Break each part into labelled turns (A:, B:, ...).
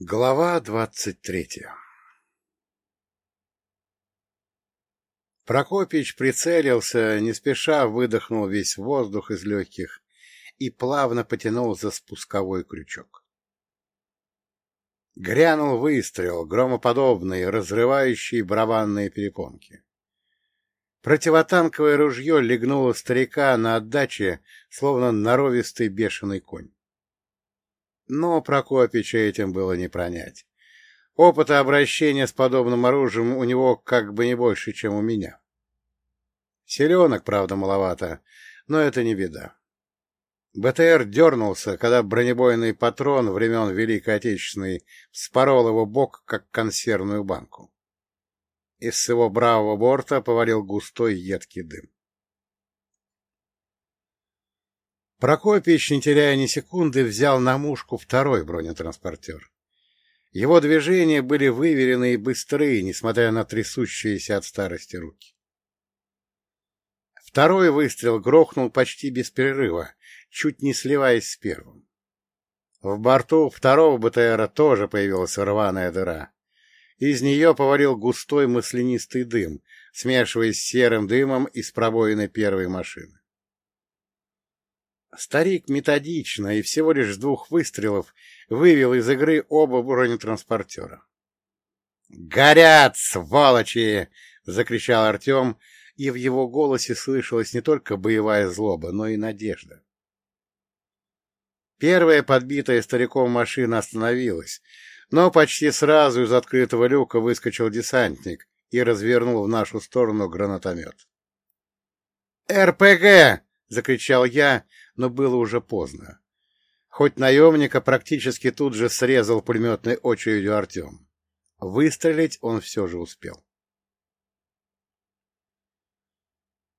A: Глава двадцать третья Прокопич прицелился, не спеша выдохнул весь воздух из легких и плавно потянул за спусковой крючок. Грянул выстрел, громоподобный, разрывающий барабанные перепонки. Противотанковое ружье легнуло старика на отдаче, словно норовистый бешеный конь. Но Прокопича этим было не пронять. Опыта обращения с подобным оружием у него как бы не больше, чем у меня. Селенок, правда, маловато, но это не беда. БТР дернулся, когда бронебойный патрон времен Великой Отечественной вспорол его бок, как консервную банку. Из его бравого борта повалил густой едкий дым. Прокопич, не теряя ни секунды, взял на мушку второй бронетранспортер. Его движения были выверены и быстрые, несмотря на трясущиеся от старости руки. Второй выстрел грохнул почти без перерыва, чуть не сливаясь с первым. В борту второго БТРа тоже появилась рваная дыра. Из нее повалил густой маслянистый дым, смешиваясь с серым дымом из пробоины первой машины. Старик методично и всего лишь с двух выстрелов вывел из игры оба бронетранспортера. «Горят, сволочи!» — закричал Артем, и в его голосе слышалась не только боевая злоба, но и надежда. Первая подбитая стариком машина остановилась, но почти сразу из открытого люка выскочил десантник и развернул в нашу сторону гранатомет. «РПГ!» — закричал я, но было уже поздно. Хоть наемника практически тут же срезал пулеметной очередью Артем. Выстрелить он все же успел.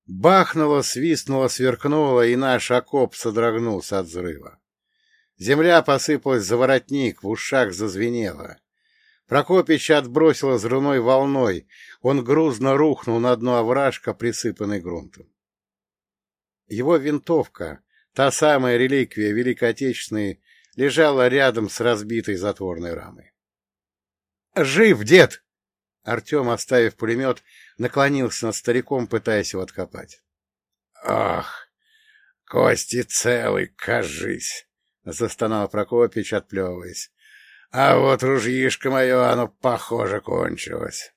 A: Бахнуло, свистнуло, сверкнуло, и наш окоп содрогнулся от взрыва. Земля посыпалась за воротник, в ушах зазвенело. Прокопич отбросило взрывной волной, он грузно рухнул на дно овражка, присыпанный грунтом. Его винтовка, та самая реликвия Великой Отечественной, лежала рядом с разбитой затворной рамой. «Жив, дед!» Артем, оставив пулемет, наклонился над стариком, пытаясь его откопать. «Ах, кости целы, кажись!» — застонал Прокопич, отплевываясь. «А вот ружьишко мое, оно, похоже, кончилось».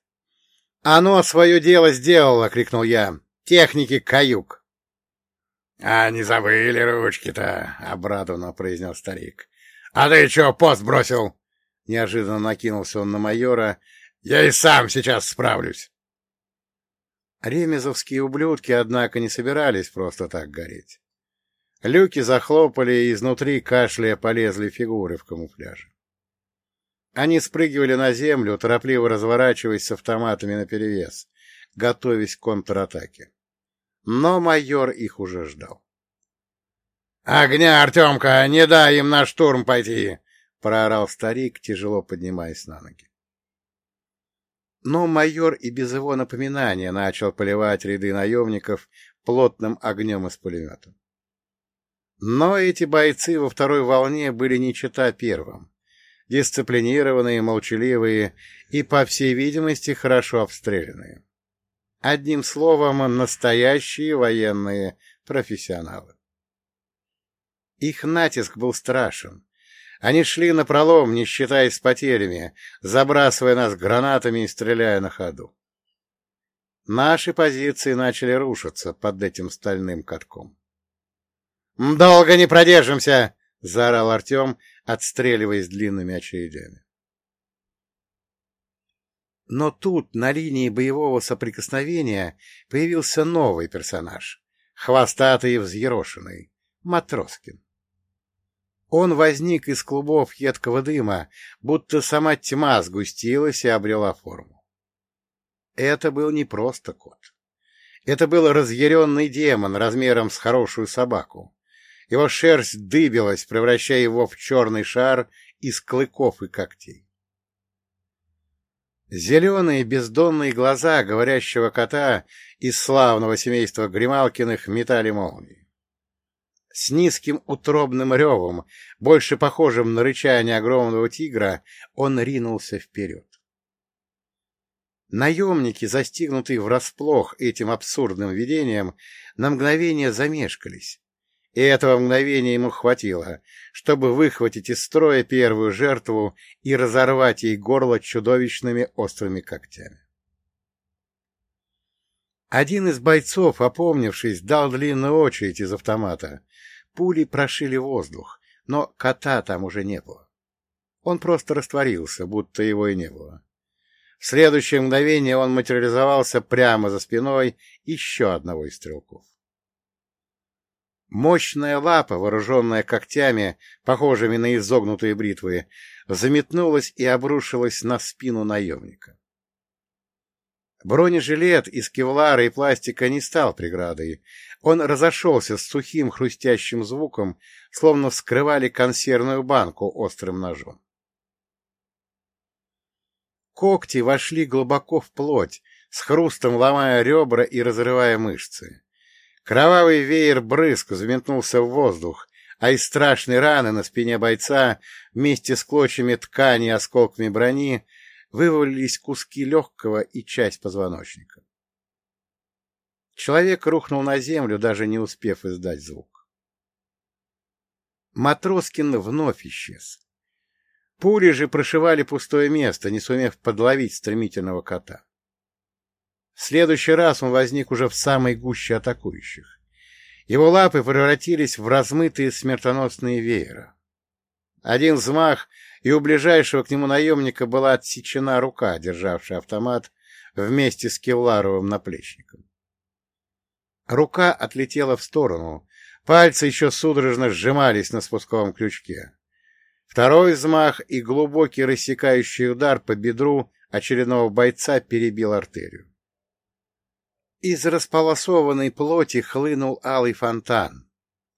A: «Оно свое дело сделало!» — крикнул я. «Техники каюк!» — А не забыли ручки-то, — обрадованно произнес старик. — А ты чё, пост бросил? Неожиданно накинулся он на майора. — Я и сам сейчас справлюсь. Ремезовские ублюдки, однако, не собирались просто так гореть. Люки захлопали, и изнутри кашляя полезли фигуры в камуфляже. Они спрыгивали на землю, торопливо разворачиваясь с автоматами наперевес, готовясь к контратаке. Но майор их уже ждал. — Огня, Артемка! Не дай им на штурм пойти! — проорал старик, тяжело поднимаясь на ноги. Но майор и без его напоминания начал поливать ряды наемников плотным огнем из пулемета. Но эти бойцы во второй волне были не чета первым. Дисциплинированные, молчаливые и, по всей видимости, хорошо обстрелянные. Одним словом, настоящие военные профессионалы. Их натиск был страшен. Они шли напролом, не считаясь потерями, забрасывая нас гранатами и стреляя на ходу. Наши позиции начали рушиться под этим стальным катком. «Долго не продержимся!» — заорал Артем, отстреливаясь длинными очередями. Но тут, на линии боевого соприкосновения, появился новый персонаж, хвостатый и взъерошенный, Матроскин. Он возник из клубов едкого дыма, будто сама тьма сгустилась и обрела форму. Это был не просто кот. Это был разъяренный демон размером с хорошую собаку. Его шерсть дыбилась, превращая его в черный шар из клыков и когтей. Зеленые бездонные глаза говорящего кота из славного семейства Грималкиных метали молнии. С низким утробным ревом, больше похожим на рычание огромного тигра, он ринулся вперед. Наемники, застигнутые врасплох этим абсурдным видением, на мгновение замешкались, и этого мгновения ему хватило, чтобы выхватить из строя первую жертву и разорвать ей горло чудовищными острыми когтями. Один из бойцов, опомнившись, дал длинную очередь из автомата. Пули прошили воздух, но кота там уже не было. Он просто растворился, будто его и не было. В следующее мгновение он материализовался прямо за спиной еще одного из стрелков. Мощная лапа, вооруженная когтями, похожими на изогнутые бритвы, заметнулась и обрушилась на спину наемника. Бронежилет из кевлара и пластика не стал преградой. Он разошелся с сухим хрустящим звуком, словно вскрывали консервную банку острым ножом. Когти вошли глубоко в плоть, с хрустом ломая ребра и разрывая мышцы. Кровавый веер брызг заметнулся в воздух, а из страшной раны на спине бойца вместе с клочьями ткани и осколками брони вывалились куски легкого и часть позвоночника. Человек рухнул на землю, даже не успев издать звук. Матроскин вновь исчез. Пули же прошивали пустое место, не сумев подловить стремительного кота. В следующий раз он возник уже в самой гуще атакующих. Его лапы превратились в размытые смертоносные веера. Один взмах, и у ближайшего к нему наемника была отсечена рука, державшая автомат, вместе с кевларовым наплечником. Рука отлетела в сторону, пальцы еще судорожно сжимались на спусковом крючке. Второй взмах и глубокий рассекающий удар по бедру очередного бойца перебил артерию. Из располосованной плоти хлынул алый фонтан,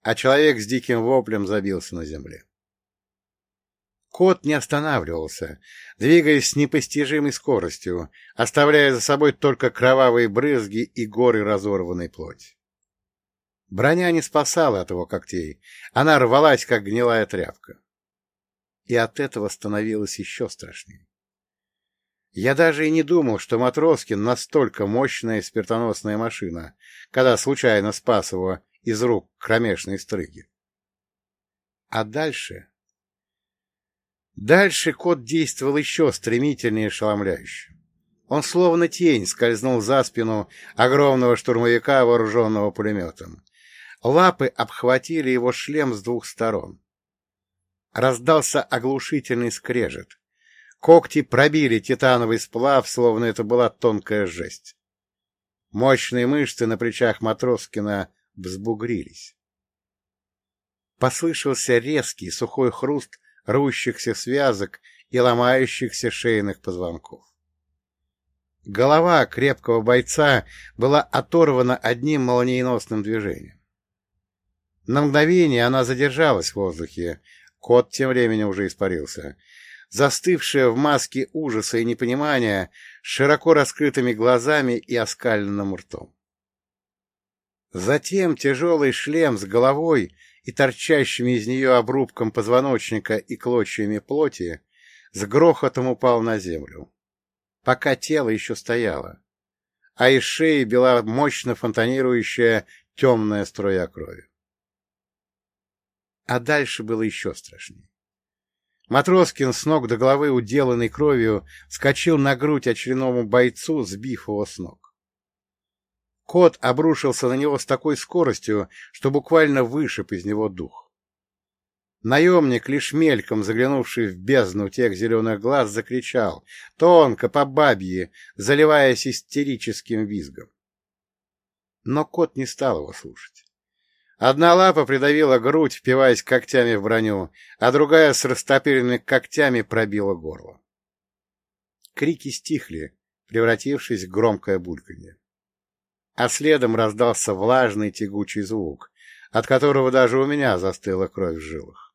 A: а человек с диким воплем забился на земле. Кот не останавливался, двигаясь с непостижимой скоростью, оставляя за собой только кровавые брызги и горы разорванной плоти. Броня не спасала от его когтей, она рвалась, как гнилая тряпка. И от этого становилось еще страшнее. Я даже и не думал, что Матроскин настолько мощная спиртоносная машина, когда случайно спас его из рук кромешной стрыги. А дальше Дальше кот действовал еще стремительнее и ошеломляюще. Он словно тень скользнул за спину огромного штурмовика, вооруженного пулеметом. Лапы обхватили его шлем с двух сторон. Раздался оглушительный скрежет. Когти пробили титановый сплав, словно это была тонкая жесть. Мощные мышцы на плечах Матроскина взбугрились. Послышался резкий сухой хруст рвущихся связок и ломающихся шейных позвонков. Голова крепкого бойца была оторвана одним молниеносным движением. На мгновение она задержалась в воздухе, кот тем временем уже испарился, застывшая в маске ужаса и непонимания, широко раскрытыми глазами и оскаленным ртом. Затем тяжелый шлем с головой и торчащими из нее обрубком позвоночника и клочьями плоти, с грохотом упал на землю, пока тело еще стояло, а из шеи била мощно фонтанирующая темная струя крови. А дальше было еще страшнее. Матроскин с ног до головы, уделанный кровью, скочил на грудь очередному бойцу, сбив его с ног. Кот обрушился на него с такой скоростью, что буквально вышиб из него дух. Наемник, лишь мельком заглянувший в бездну тех зеленых глаз, закричал, тонко, по бабье, заливаясь истерическим визгом. Но кот не стал его слушать. Одна лапа придавила грудь, впиваясь когтями в броню, а другая с растопыренными когтями пробила горло. Крики стихли, превратившись в громкое бульканье а следом раздался влажный тягучий звук, от которого даже у меня застыла кровь в жилах.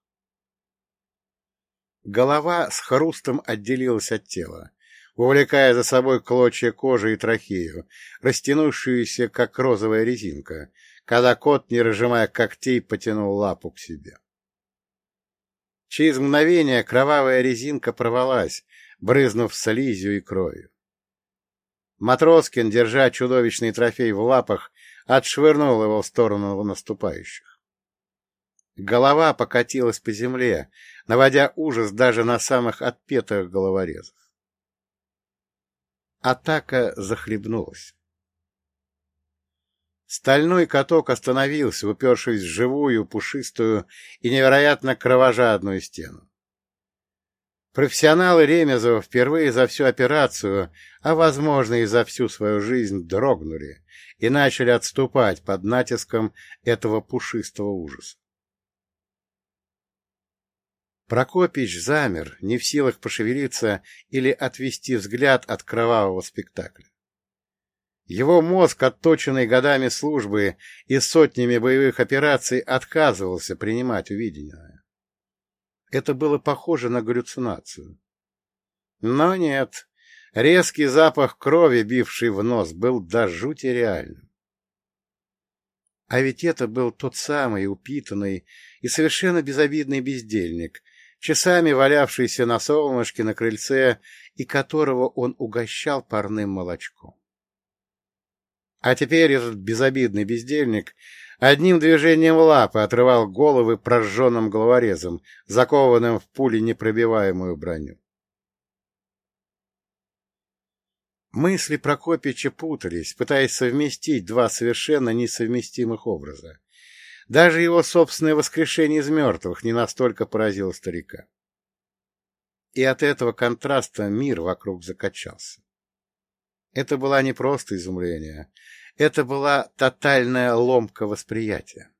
A: Голова с хрустом отделилась от тела, увлекая за собой клочья кожи и трахею, растянувшуюся, как розовая резинка, когда кот, не разжимая когтей, потянул лапу к себе. Через мгновение кровавая резинка порвалась, брызнув слизью и кровью. Матроскин, держа чудовищный трофей в лапах, отшвырнул его в сторону наступающих. Голова покатилась по земле, наводя ужас даже на самых отпетых головорезов. Атака захлебнулась. Стальной каток остановился, упершись в живую, пушистую и невероятно кровожадную стену. Профессионалы Ремезова впервые за всю операцию, а, возможно, и за всю свою жизнь, дрогнули и начали отступать под натиском этого пушистого ужаса. Прокопич замер, не в силах пошевелиться или отвести взгляд от кровавого спектакля. Его мозг, отточенный годами службы и сотнями боевых операций, отказывался принимать увиденное. Это было похоже на галлюцинацию. Но нет, резкий запах крови, бивший в нос, был до жути реальным. А ведь это был тот самый упитанный и совершенно безобидный бездельник, часами валявшийся на солнышке на крыльце и которого он угощал парным молочком. А теперь этот безобидный бездельник одним движением лапы отрывал головы прожженным головорезом, закованным в пули непробиваемую броню. Мысли Прокопича путались, пытаясь совместить два совершенно несовместимых образа. Даже его собственное воскрешение из мертвых не настолько поразило старика. И от этого контраста мир вокруг закачался. Это была не просто изумление, это была тотальная ломка восприятия.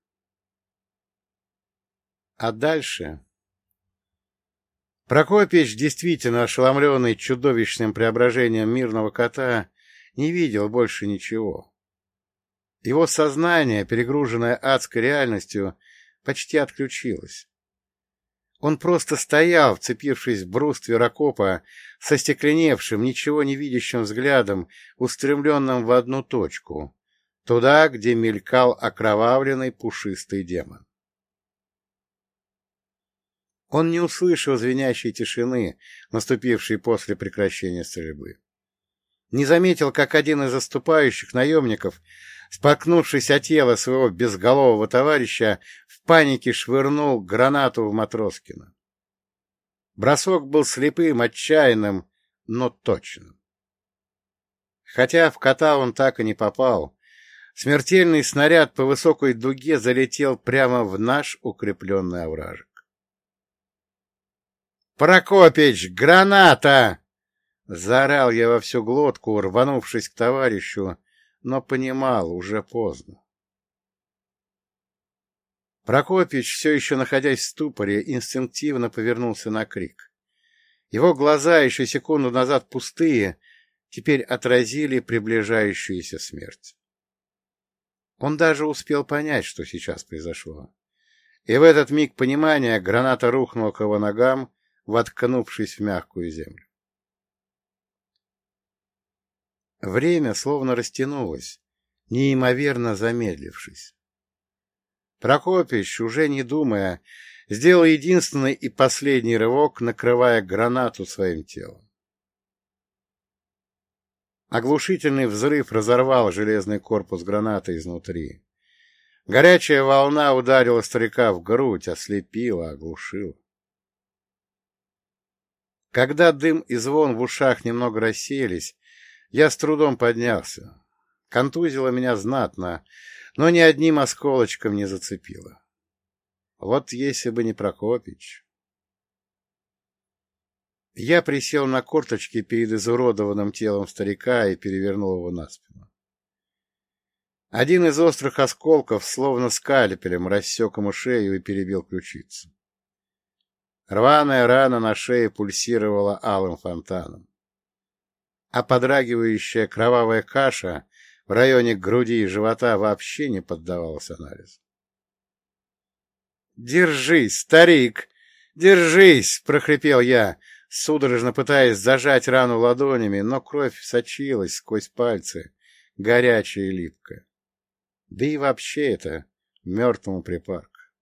A: А дальше... Прокопич, действительно ошеломленный чудовищным преображением мирного кота, не видел больше ничего. Его сознание, перегруженное адской реальностью, почти отключилось. Он просто стоял, вцепившись в бруствер окопа, со стекленевшим, ничего не видящим взглядом, устремленным в одну точку, туда, где мелькал окровавленный пушистый демон. Он не услышал звенящей тишины, наступившей после прекращения стрельбы. Не заметил, как один из заступающих наемников, споткнувшись от тела своего безголового товарища, в панике швырнул гранату в Матроскина. Бросок был слепым, отчаянным, но точным. Хотя в кота он так и не попал, смертельный снаряд по высокой дуге залетел прямо в наш укрепленный овражек. «Прокопич, граната!» Заорал я во всю глотку, рванувшись к товарищу, но понимал, уже поздно. Прокопич, все еще находясь в ступоре, инстинктивно повернулся на крик. Его глаза, еще секунду назад пустые, теперь отразили приближающуюся смерть. Он даже успел понять, что сейчас произошло. И в этот миг понимания граната рухнула к его ногам, воткнувшись в мягкую землю. Время словно растянулось, неимоверно замедлившись. Прокопич, уже не думая, сделал единственный и последний рывок, накрывая гранату своим телом. Оглушительный взрыв разорвал железный корпус гранаты изнутри. Горячая волна ударила старика в грудь, ослепила, оглушила. Когда дым и звон в ушах немного рассеялись, я с трудом поднялся. Контузило меня знатно, но ни одним осколочком не зацепило. Вот если бы не Прокопич. Я присел на корточки перед изуродованным телом старика и перевернул его на спину. Один из острых осколков, словно скальпелем, рассек ему шею и перебил ключицу. Рваная рана на шее пульсировала алым фонтаном. А подрагивающая кровавая каша в районе груди и живота вообще не поддавалась анализу. «Держись, старик! Держись!» — прохрипел я, судорожно пытаясь зажать рану ладонями, но кровь сочилась сквозь пальцы, горячая и липкая. Да и вообще это мертвому припарк.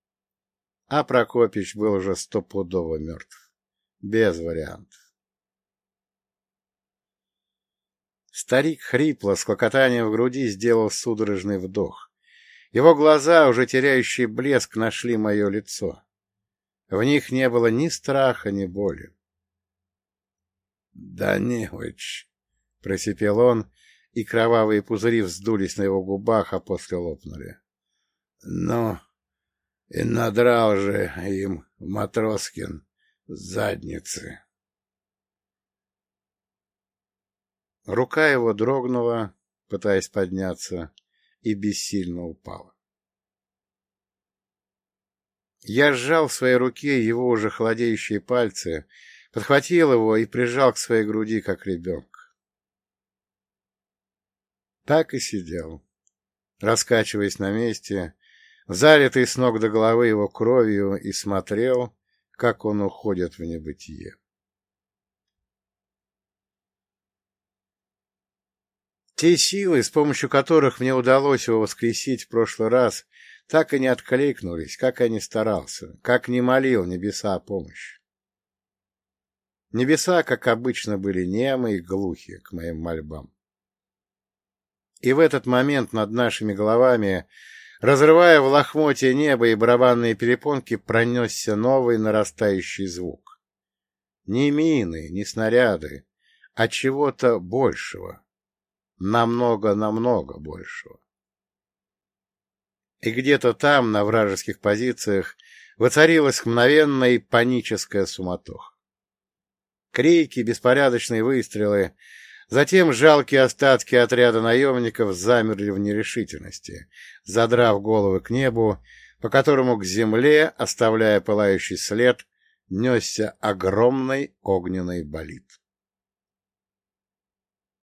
A: А Прокопич был уже стопудово мертв. Без вариантов. Старик хрипло, с клокотанием в груди, сделал судорожный вдох. Его глаза, уже теряющие блеск, нашли мое лицо. В них не было ни страха, ни боли. — Данилыч, — просипел он, и кровавые пузыри вздулись на его губах, а после лопнули. — Ну, и надрал же им Матроскин задницы. Рука его дрогнула, пытаясь подняться, и бессильно упала. Я сжал в своей руке его уже холодеющие пальцы, подхватил его и прижал к своей груди, как ребенка. Так и сидел, раскачиваясь на месте, залитый с ног до головы его кровью, и смотрел, как он уходит в небытие. Те силы, с помощью которых мне удалось его воскресить в прошлый раз, так и не откликнулись, как я не старался, как не молил небеса о помощи. Небеса, как обычно, были немы и глухи к моим мольбам. И в этот момент над нашими головами, разрывая в лохмотье небо и барабанные перепонки, пронесся новый нарастающий звук. Не мины, не снаряды, а чего-то большего намного-намного большего. И где-то там, на вражеских позициях, воцарилась мгновенная и паническая суматоха. Крики, беспорядочные выстрелы, затем жалкие остатки отряда наемников замерли в нерешительности, задрав головы к небу, по которому к земле, оставляя пылающий след, несся огромный огненный болид.